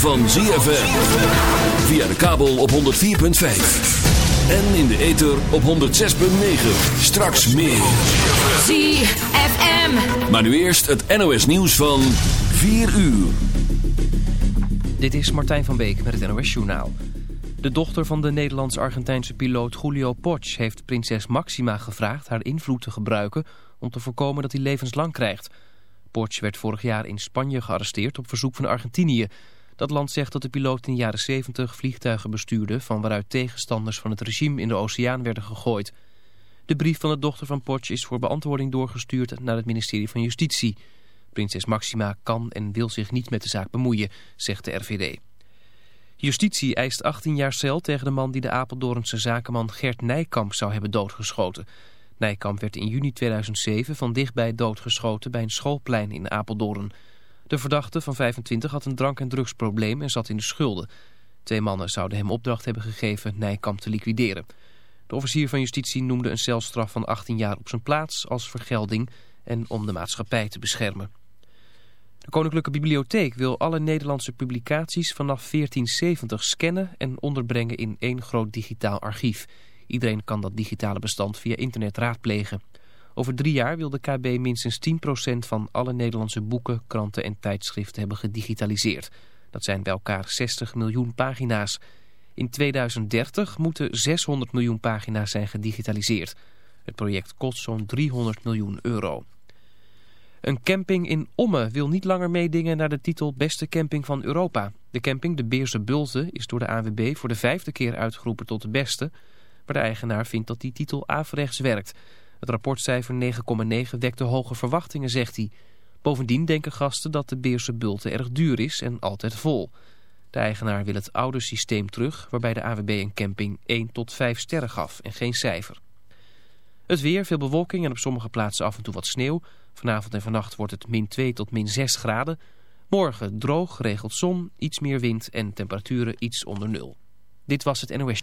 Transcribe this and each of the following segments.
van ZFM. Via de kabel op 104.5. En in de ether op 106.9. Straks meer. ZFM. Maar nu eerst het NOS nieuws van 4 uur. Dit is Martijn van Beek met het NOS Journaal. De dochter van de Nederlands-Argentijnse piloot Julio Potsch heeft prinses Maxima gevraagd haar invloed te gebruiken om te voorkomen dat hij levenslang krijgt. Potsch werd vorig jaar in Spanje gearresteerd op verzoek van Argentinië. Dat land zegt dat de piloot in de jaren 70 vliegtuigen bestuurde van waaruit tegenstanders van het regime in de oceaan werden gegooid. De brief van de dochter van Potsch is voor beantwoording doorgestuurd naar het ministerie van Justitie. Prinses Maxima kan en wil zich niet met de zaak bemoeien, zegt de RVD. Justitie eist 18 jaar cel tegen de man die de Apeldoornse zakenman Gert Nijkamp zou hebben doodgeschoten. Nijkamp werd in juni 2007 van dichtbij doodgeschoten bij een schoolplein in Apeldoorn. De verdachte van 25 had een drank- en drugsprobleem en zat in de schulden. Twee mannen zouden hem opdracht hebben gegeven Nijkamp te liquideren. De officier van justitie noemde een celstraf van 18 jaar op zijn plaats als vergelding en om de maatschappij te beschermen. De Koninklijke Bibliotheek wil alle Nederlandse publicaties vanaf 1470 scannen en onderbrengen in één groot digitaal archief. Iedereen kan dat digitale bestand via internet raadplegen. Over drie jaar wil de KB minstens 10% van alle Nederlandse boeken, kranten en tijdschriften hebben gedigitaliseerd. Dat zijn bij elkaar 60 miljoen pagina's. In 2030 moeten 600 miljoen pagina's zijn gedigitaliseerd. Het project kost zo'n 300 miljoen euro. Een camping in Omme wil niet langer meedingen naar de titel Beste Camping van Europa. De camping De Beerse Bulten is door de AWB voor de vijfde keer uitgeroepen tot de beste. Maar de eigenaar vindt dat die titel averechts werkt. Het rapportcijfer 9,9 wekte hoge verwachtingen, zegt hij. Bovendien denken gasten dat de Beerse Bulten erg duur is en altijd vol. De eigenaar wil het oude systeem terug, waarbij de AWB een camping 1 tot 5 sterren gaf en geen cijfer. Het weer, veel bewolking en op sommige plaatsen af en toe wat sneeuw. Vanavond en vannacht wordt het min 2 tot min 6 graden. Morgen droog, geregeld zon, iets meer wind en temperaturen iets onder nul. Dit was het NOS.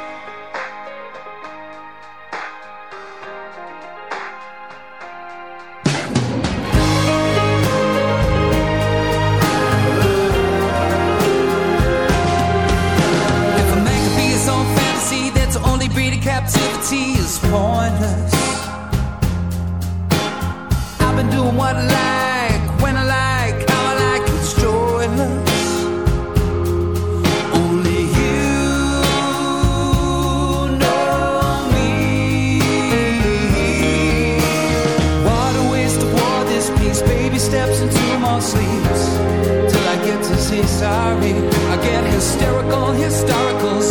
sleeps till I get to say sorry. I get hysterical, historical.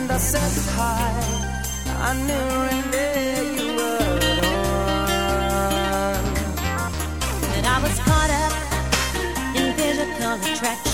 and I said hi. I knew right there you were the. And I was caught up in physical attraction.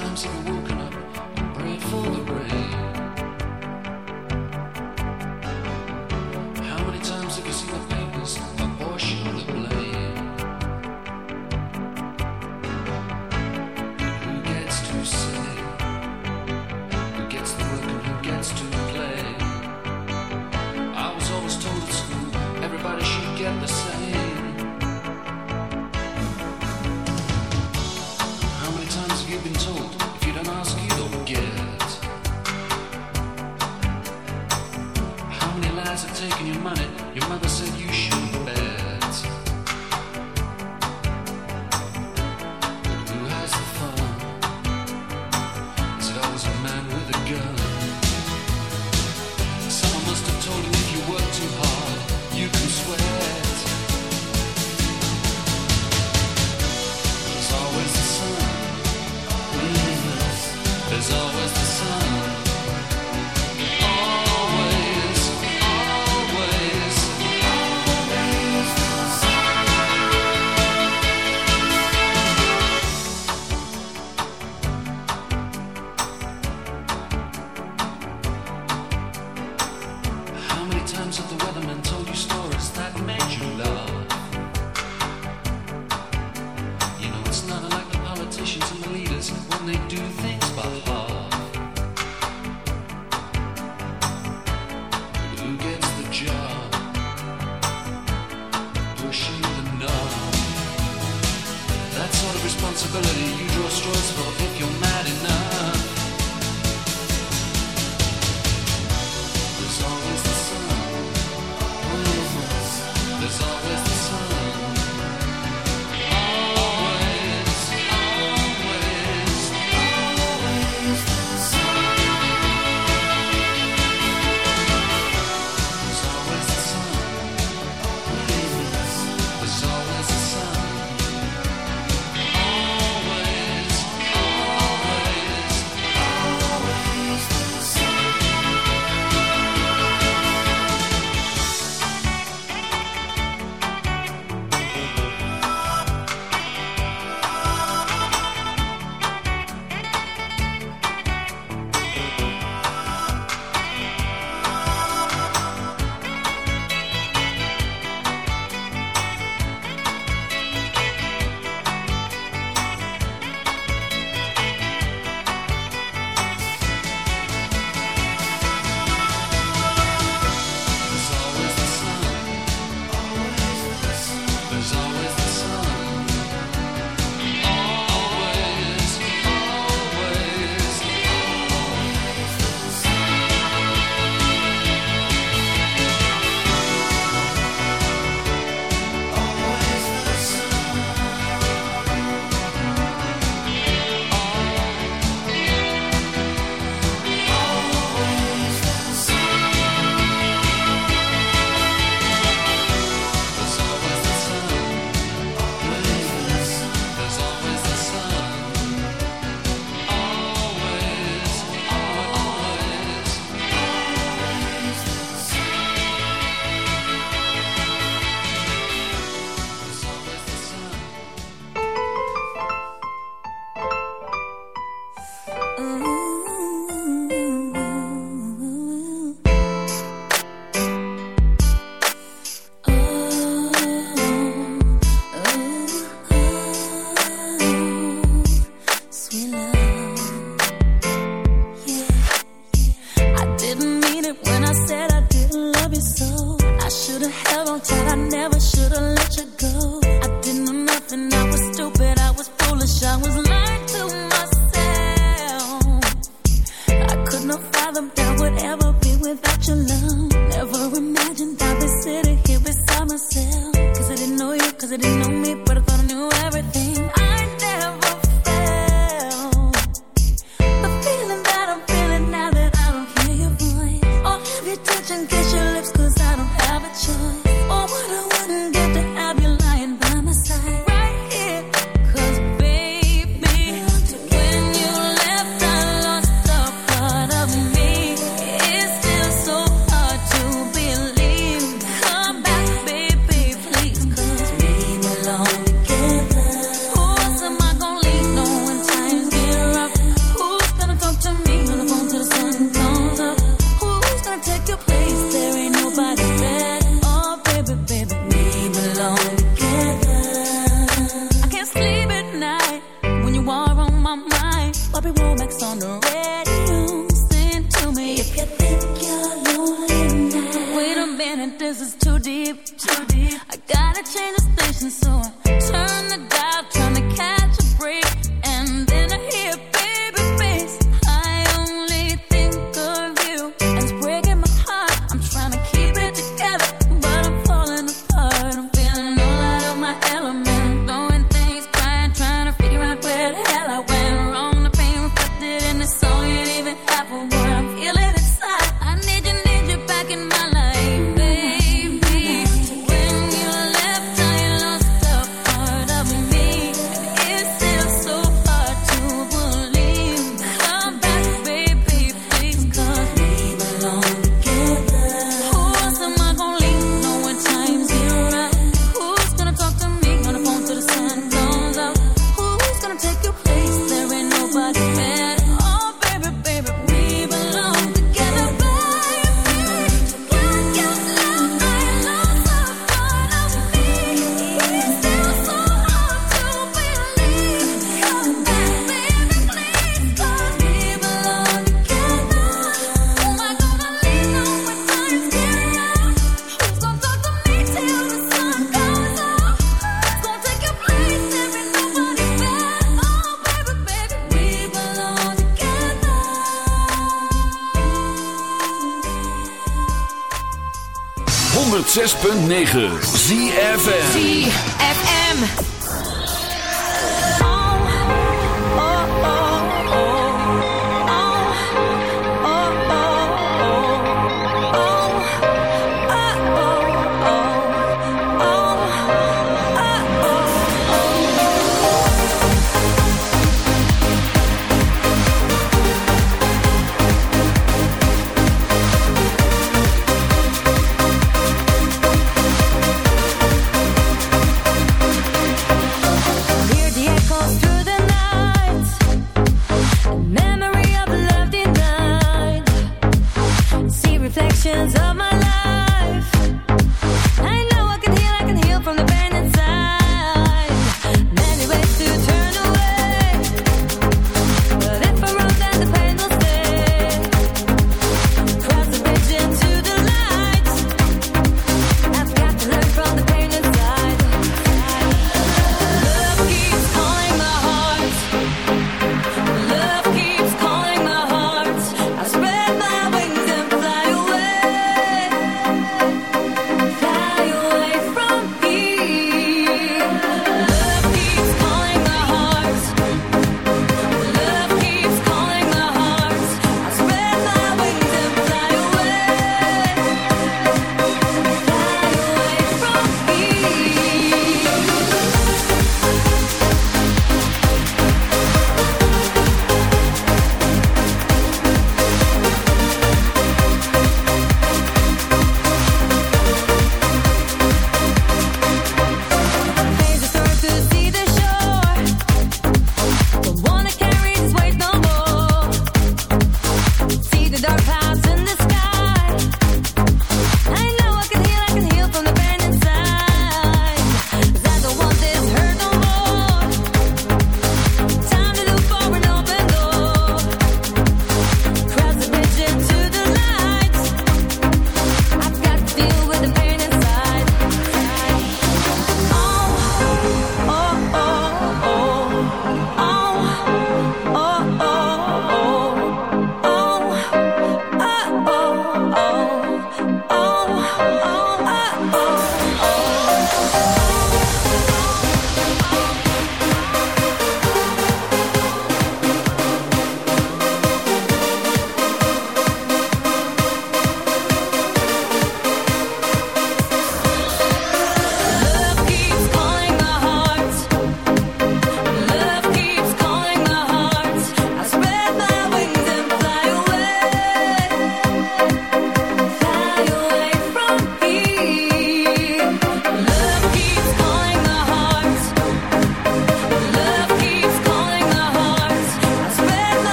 Always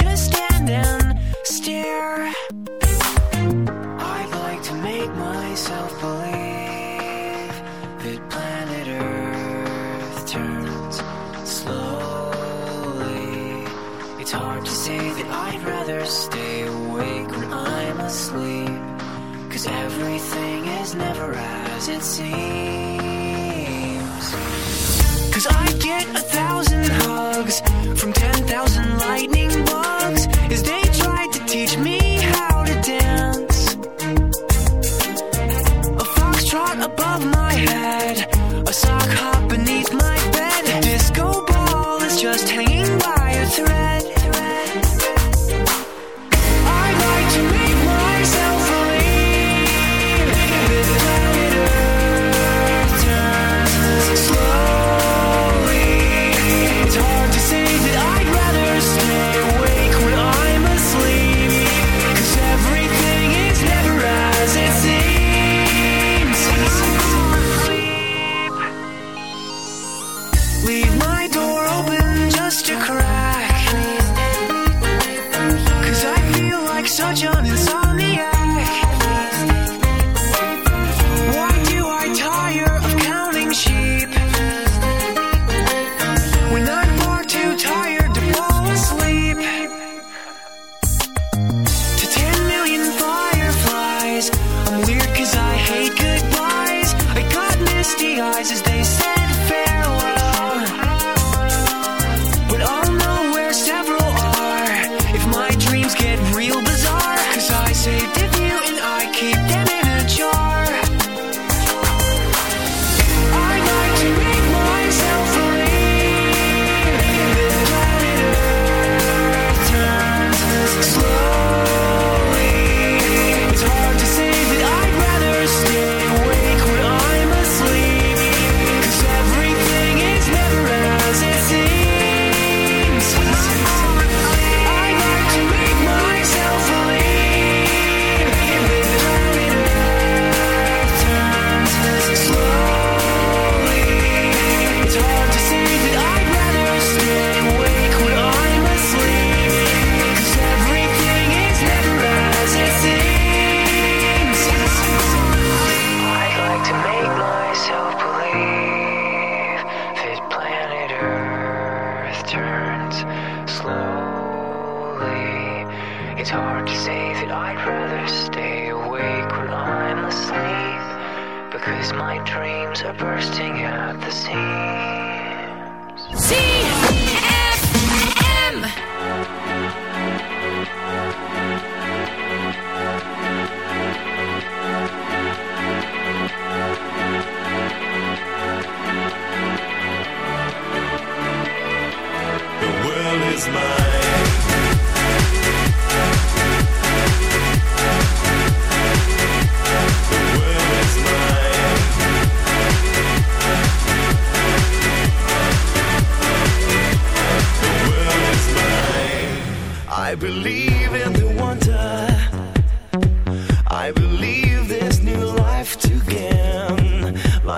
Just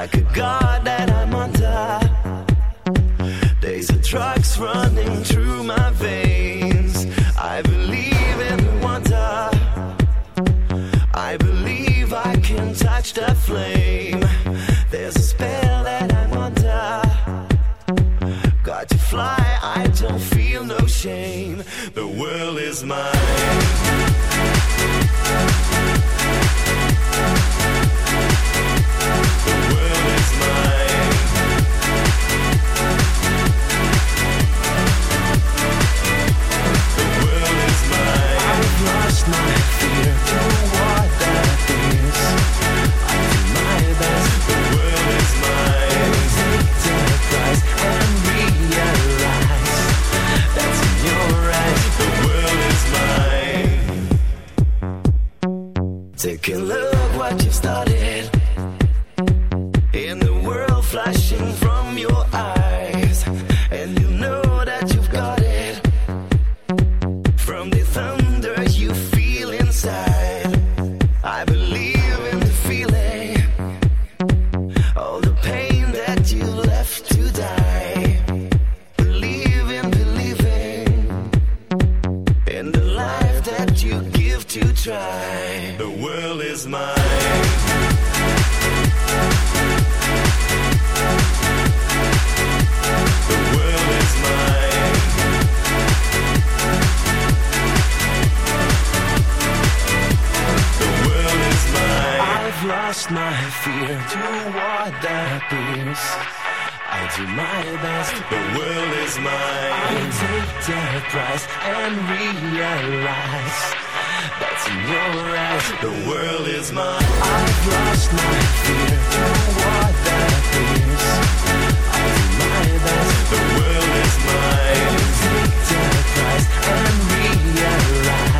like a god that I'm under. Days of drugs running through my veins. I believe in the wonder. I believe I can touch the flame. There's a spell that I'm under. Got to fly, I don't feel no shame. The world is mine. And realize that's in your eyes. The world is mine. I've lost my fear for what that is. I my best, the world is mine. Take the price and realize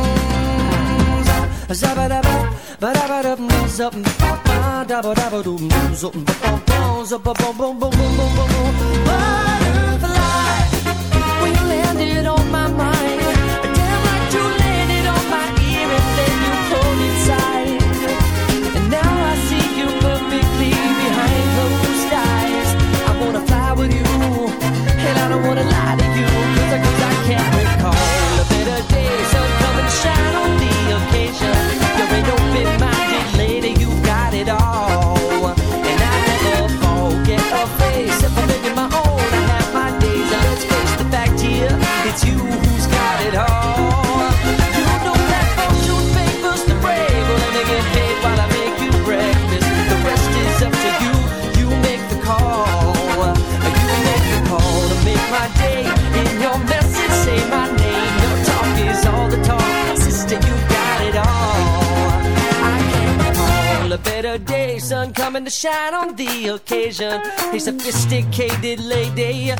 Ba ba ba ba ba ba, ba. Butterfly, when you landed on my mind, damn like you. Occasion. A sophisticated lady.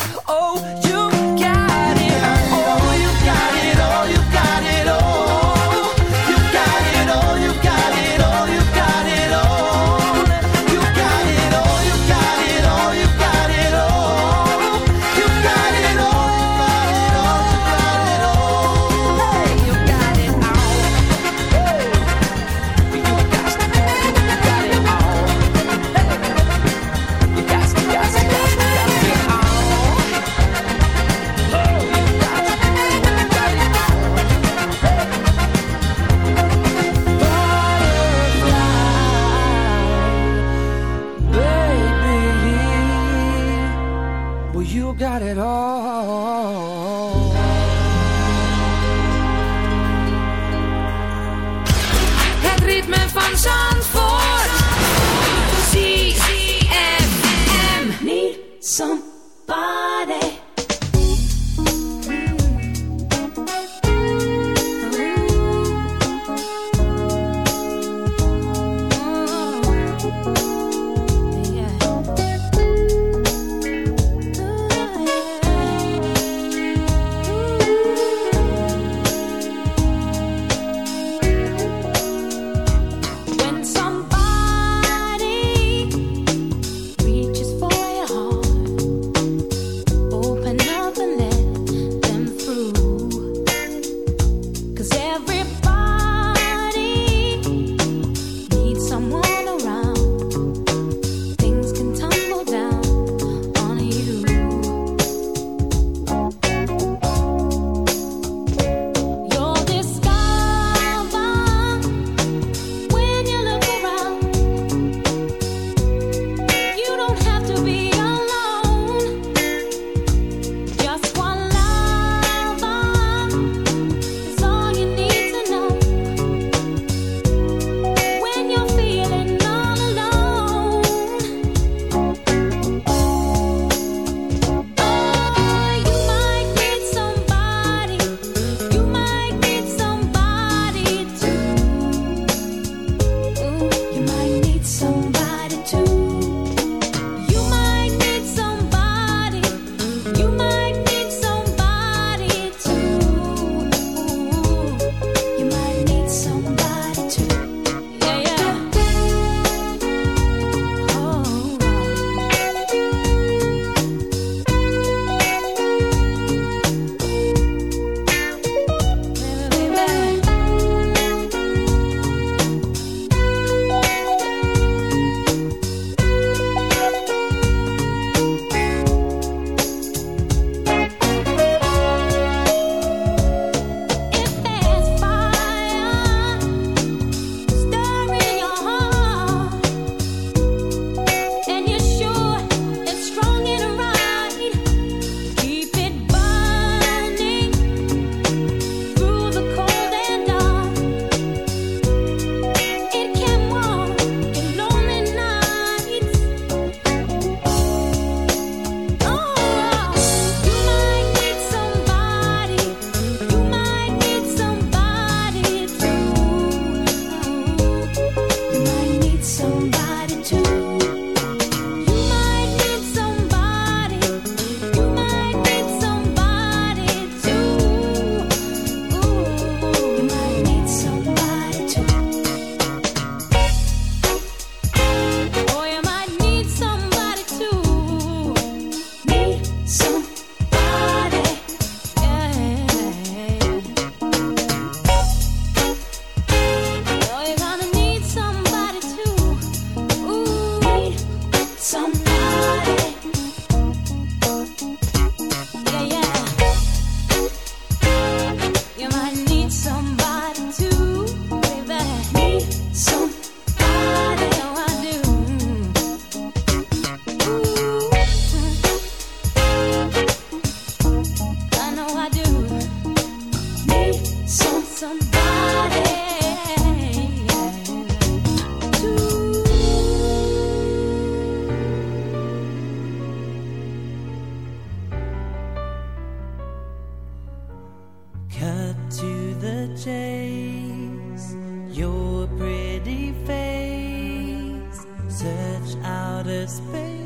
some to the chase. Your pretty face search outer space.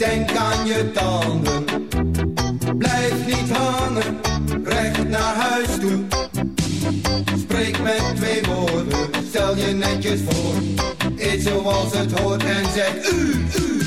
denk aan je tanden. Blijf niet hangen, recht naar huis toe. Spreek met twee woorden, stel je netjes voor. Eet zoals het hoort en zeg u, u.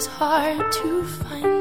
is hard to find.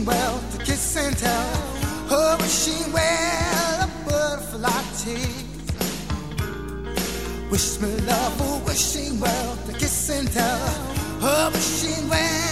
wishing well to kiss and tell. Oh, wishing well a butterfly tease. Wish me love, oh, wishing well to kiss and tell. Oh, wishing well.